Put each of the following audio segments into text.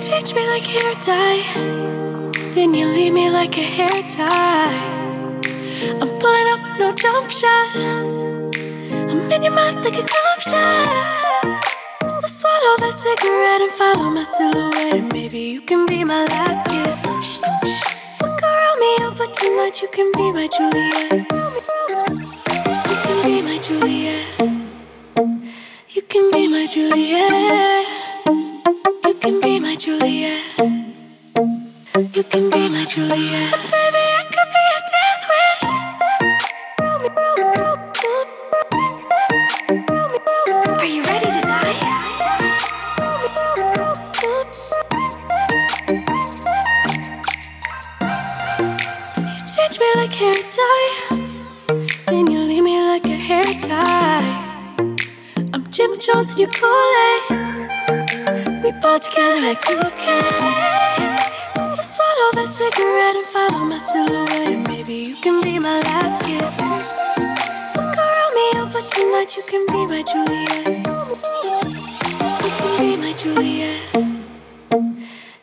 change me like hair dye. Then you leave me like a hair tie. I'm pulling up no jump shot. I'm in your mouth like a cum shot. So swallow that cigarette and follow my silhouette. And maybe you can be my last kiss. But tonight you can be my Juliet. You can be my Juliet. You can be my Juliet. You can be my Juliet. You can be my Juliet. Me like hair dye, and you leave me like a hair tie. I'm Jim Jones and you're Kool-Aid. We ball together like cocaine. So swallow that cigarette and follow my silhouette. And maybe you can be my last kiss. Fuck around me up, but tonight you can be my Juliet. You can be my Juliet.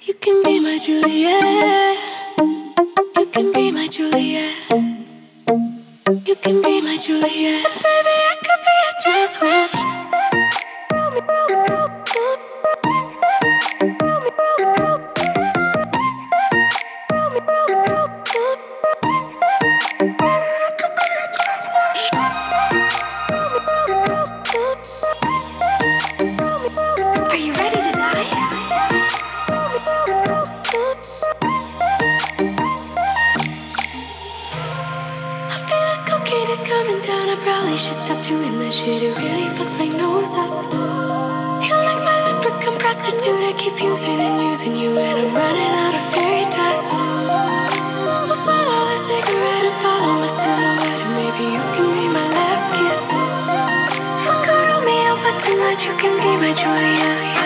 You can be my Juliet. Juliet. You can be my Juliet. And baby, I could be a wish. Down. I probably should stop doing that shit. It really fucks my nose up. You're like my leprechaun prostitute. I keep using and using you, and I'm running out of fairy dust. So swallow the cigarette and follow my silhouette, and maybe you can be my last kiss. Fuck up, but tonight you can be my Juliet.